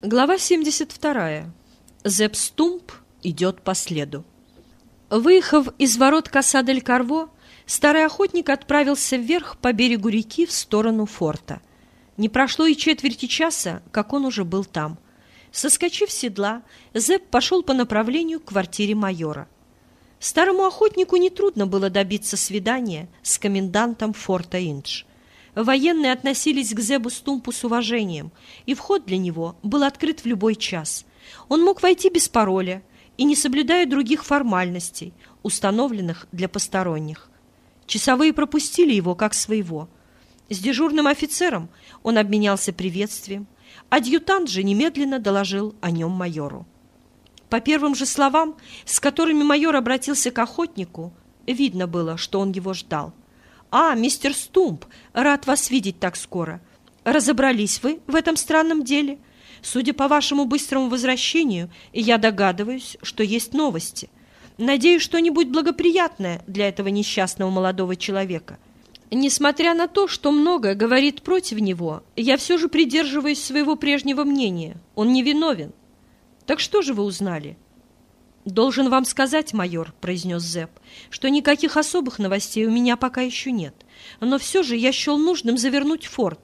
Глава 72. Зепп Стумп идет по следу. Выехав из ворот Касадель-Карво, старый охотник отправился вверх по берегу реки в сторону форта. Не прошло и четверти часа, как он уже был там. Соскочив с седла, Зепп пошел по направлению к квартире майора. Старому охотнику нетрудно было добиться свидания с комендантом форта Индж. Военные относились к Зебу Стумпу с уважением, и вход для него был открыт в любой час. Он мог войти без пароля и не соблюдая других формальностей, установленных для посторонних. Часовые пропустили его как своего. С дежурным офицером он обменялся приветствием, адъютант же немедленно доложил о нем майору. По первым же словам, с которыми майор обратился к охотнику, видно было, что он его ждал. «А, мистер Стумп, рад вас видеть так скоро. Разобрались вы в этом странном деле? Судя по вашему быстрому возвращению, я догадываюсь, что есть новости. Надеюсь, что-нибудь благоприятное для этого несчастного молодого человека. Несмотря на то, что многое говорит против него, я все же придерживаюсь своего прежнего мнения. Он невиновен. Так что же вы узнали?» «Должен вам сказать, майор», — произнес Зепп, «что никаких особых новостей у меня пока еще нет. Но все же я счел нужным завернуть форт,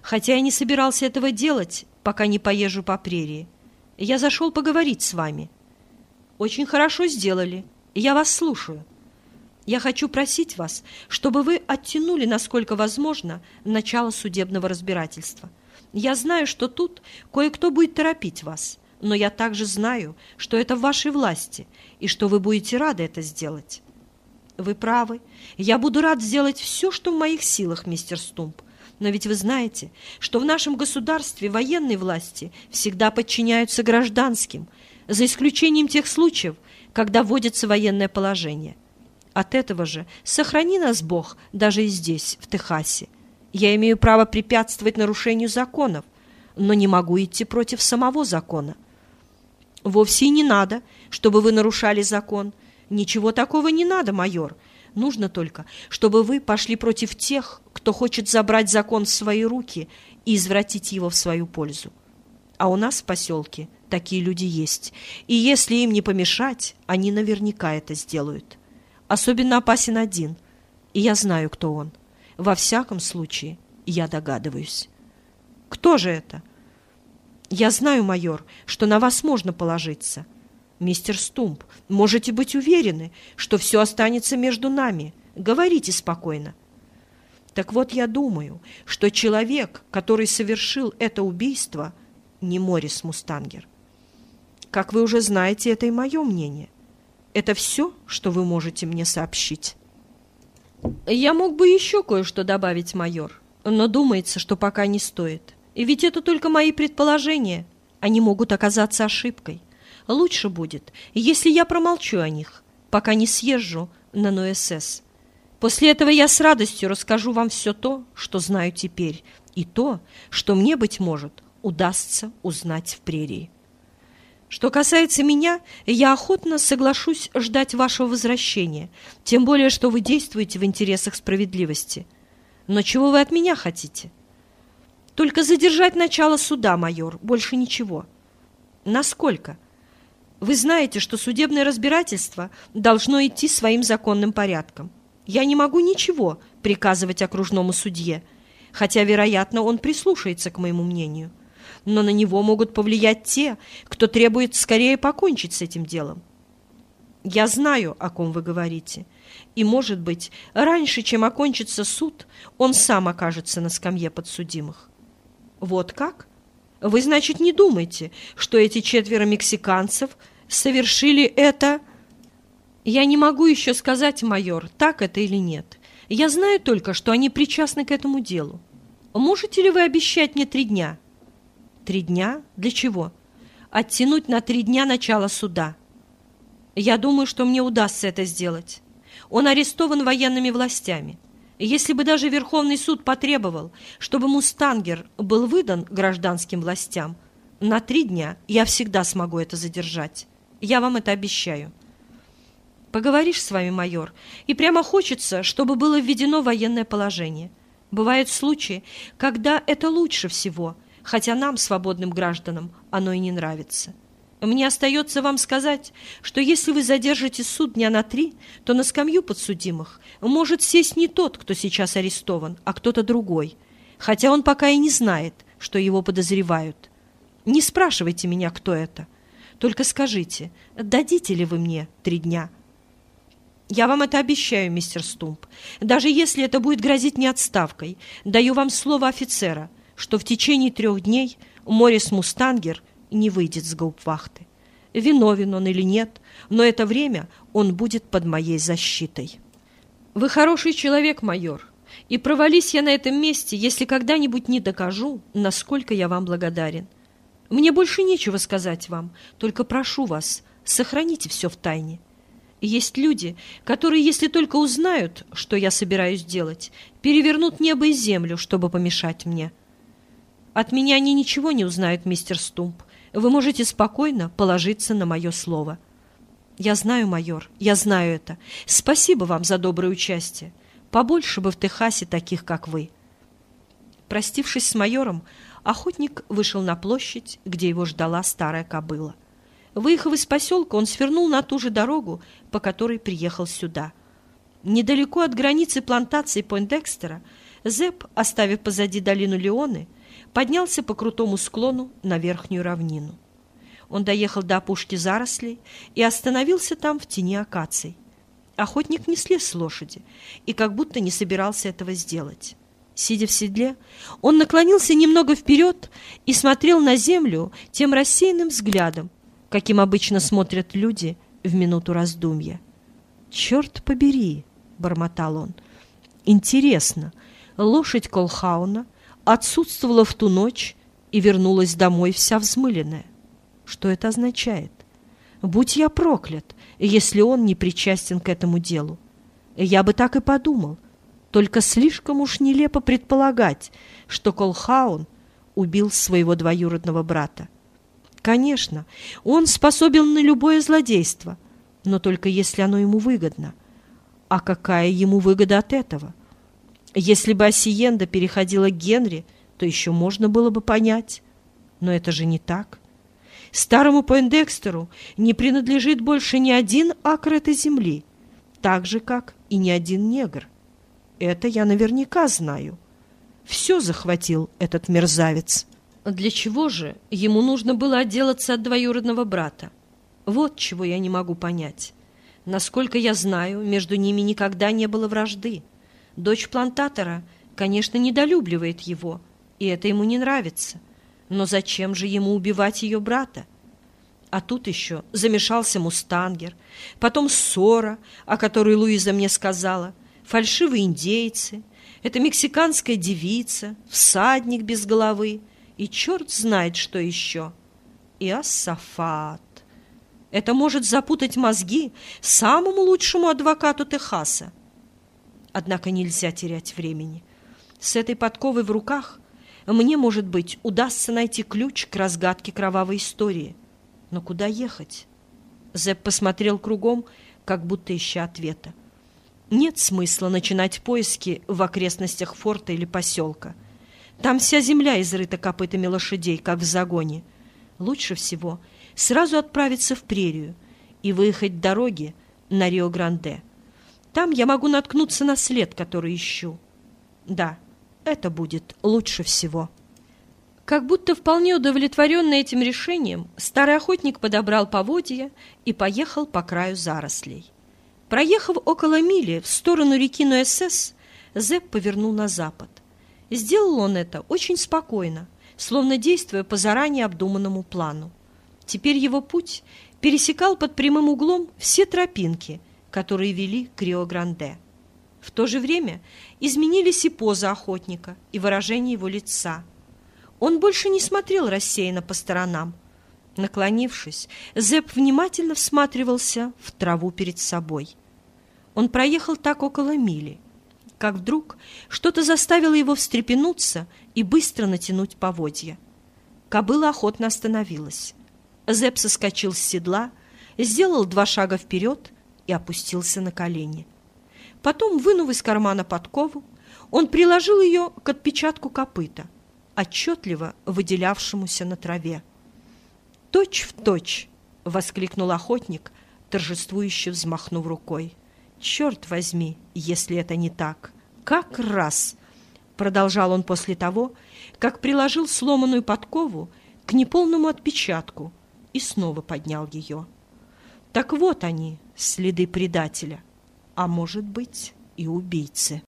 хотя я не собирался этого делать, пока не поезжу по прерии. Я зашел поговорить с вами». «Очень хорошо сделали. Я вас слушаю. Я хочу просить вас, чтобы вы оттянули, насколько возможно, начало судебного разбирательства. Я знаю, что тут кое-кто будет торопить вас» но я также знаю, что это в вашей власти и что вы будете рады это сделать. Вы правы. Я буду рад сделать все, что в моих силах, мистер Стумп. Но ведь вы знаете, что в нашем государстве военные власти всегда подчиняются гражданским, за исключением тех случаев, когда вводится военное положение. От этого же сохрани нас Бог даже и здесь, в Техасе. Я имею право препятствовать нарушению законов, но не могу идти против самого закона. Вовсе и не надо, чтобы вы нарушали закон. Ничего такого не надо, майор. Нужно только, чтобы вы пошли против тех, кто хочет забрать закон в свои руки и извратить его в свою пользу. А у нас в поселке такие люди есть. И если им не помешать, они наверняка это сделают. Особенно опасен один. И я знаю, кто он. Во всяком случае, я догадываюсь. Кто же это? Я знаю, майор, что на вас можно положиться. Мистер Стумп, можете быть уверены, что все останется между нами. Говорите спокойно. Так вот, я думаю, что человек, который совершил это убийство, не Морис Мустангер. Как вы уже знаете, это и мое мнение. Это все, что вы можете мне сообщить. Я мог бы еще кое-что добавить, майор, но думается, что пока не стоит. И ведь это только мои предположения. Они могут оказаться ошибкой. Лучше будет, если я промолчу о них, пока не съезжу на НОСС. После этого я с радостью расскажу вам все то, что знаю теперь, и то, что мне, быть может, удастся узнать в прерии. Что касается меня, я охотно соглашусь ждать вашего возвращения, тем более, что вы действуете в интересах справедливости. Но чего вы от меня хотите? Только задержать начало суда, майор, больше ничего. Насколько? Вы знаете, что судебное разбирательство должно идти своим законным порядком. Я не могу ничего приказывать окружному судье, хотя, вероятно, он прислушается к моему мнению. Но на него могут повлиять те, кто требует скорее покончить с этим делом. Я знаю, о ком вы говорите, и, может быть, раньше, чем окончится суд, он сам окажется на скамье подсудимых. Вот как? Вы, значит, не думаете, что эти четверо мексиканцев совершили это... Я не могу еще сказать, майор, так это или нет. Я знаю только, что они причастны к этому делу. Можете ли вы обещать мне три дня? Три дня? Для чего? Оттянуть на три дня начало суда. Я думаю, что мне удастся это сделать. Он арестован военными властями. Если бы даже Верховный суд потребовал, чтобы «Мустангер» был выдан гражданским властям, на три дня я всегда смогу это задержать. Я вам это обещаю. Поговоришь с вами, майор, и прямо хочется, чтобы было введено военное положение. Бывают случаи, когда это лучше всего, хотя нам, свободным гражданам, оно и не нравится. Мне остается вам сказать, что если вы задержите суд дня на три, то на скамью подсудимых может сесть не тот, кто сейчас арестован, а кто-то другой, хотя он пока и не знает, что его подозревают. Не спрашивайте меня, кто это. Только скажите, дадите ли вы мне три дня? Я вам это обещаю, мистер Стумп. Даже если это будет грозить мне отставкой, даю вам слово офицера, что в течение трех дней Морис Мустангер не выйдет с гауптвахты. Виновен он или нет, но это время он будет под моей защитой. Вы хороший человек, майор, и провались я на этом месте, если когда-нибудь не докажу, насколько я вам благодарен. Мне больше нечего сказать вам, только прошу вас, сохраните все в тайне. Есть люди, которые, если только узнают, что я собираюсь делать, перевернут небо и землю, чтобы помешать мне. От меня они ничего не узнают, мистер Стумп. Вы можете спокойно положиться на мое слово. Я знаю, майор, я знаю это. Спасибо вам за доброе участие. Побольше бы в Техасе таких, как вы. Простившись с майором, охотник вышел на площадь, где его ждала старая кобыла. Выехав из поселка, он свернул на ту же дорогу, по которой приехал сюда. Недалеко от границы плантации Пойндекстера Зепп, оставив позади долину Леоны, поднялся по крутому склону на верхнюю равнину. Он доехал до опушки зарослей и остановился там в тени акаций. Охотник не слез с лошади и как будто не собирался этого сделать. Сидя в седле, он наклонился немного вперед и смотрел на землю тем рассеянным взглядом, каким обычно смотрят люди в минуту раздумья. «Черт побери!» — бормотал он. «Интересно, лошадь Колхауна отсутствовала в ту ночь и вернулась домой вся взмыленная. Что это означает? Будь я проклят, если он не причастен к этому делу. Я бы так и подумал. Только слишком уж нелепо предполагать, что Колхаун убил своего двоюродного брата. Конечно, он способен на любое злодейство, но только если оно ему выгодно. А какая ему выгода от этого? Если бы Осиенда переходила к Генри, то еще можно было бы понять. Но это же не так. Старому Пойндекстеру не принадлежит больше ни один акр этой земли, так же, как и ни один негр. Это я наверняка знаю. Все захватил этот мерзавец. Для чего же ему нужно было отделаться от двоюродного брата? Вот чего я не могу понять. Насколько я знаю, между ними никогда не было вражды. Дочь плантатора, конечно, недолюбливает его, и это ему не нравится. Но зачем же ему убивать ее брата? А тут еще замешался мустангер, потом ссора, о которой Луиза мне сказала, фальшивые индейцы, это мексиканская девица, всадник без головы — и черт знает, что еще. И Ассафат. Это может запутать мозги самому лучшему адвокату Техаса. Однако нельзя терять времени. С этой подковой в руках мне, может быть, удастся найти ключ к разгадке кровавой истории. Но куда ехать? Зепп посмотрел кругом, как будто ища ответа. Нет смысла начинать поиски в окрестностях форта или поселка — там вся земля изрыта копытами лошадей, как в загоне. Лучше всего сразу отправиться в прерию и выехать дороги на Рио-Гранде. Там я могу наткнуться на след, который ищу. Да, это будет лучше всего. Как будто вполне удовлетворенный этим решением, старый охотник подобрал поводья и поехал по краю зарослей. Проехав около мили в сторону реки Нуэсес, Зепп повернул на запад. Сделал он это очень спокойно, словно действуя по заранее обдуманному плану. Теперь его путь пересекал под прямым углом все тропинки, которые вели к Рио-Гранде. В то же время изменились и поза охотника, и выражение его лица. Он больше не смотрел рассеянно по сторонам. Наклонившись, Зепп внимательно всматривался в траву перед собой. Он проехал так около мили – как вдруг что-то заставило его встрепенуться и быстро натянуть поводья. Кобыла охотно остановилась. Зеп соскочил с седла, сделал два шага вперед и опустился на колени. Потом, вынув из кармана подкову, он приложил ее к отпечатку копыта, отчетливо выделявшемуся на траве. «Точь в точь!» — воскликнул охотник, торжествующе взмахнув рукой. «Черт возьми, если это не так! Как раз!» — продолжал он после того, как приложил сломанную подкову к неполному отпечатку и снова поднял ее. «Так вот они, следы предателя, а может быть и убийцы».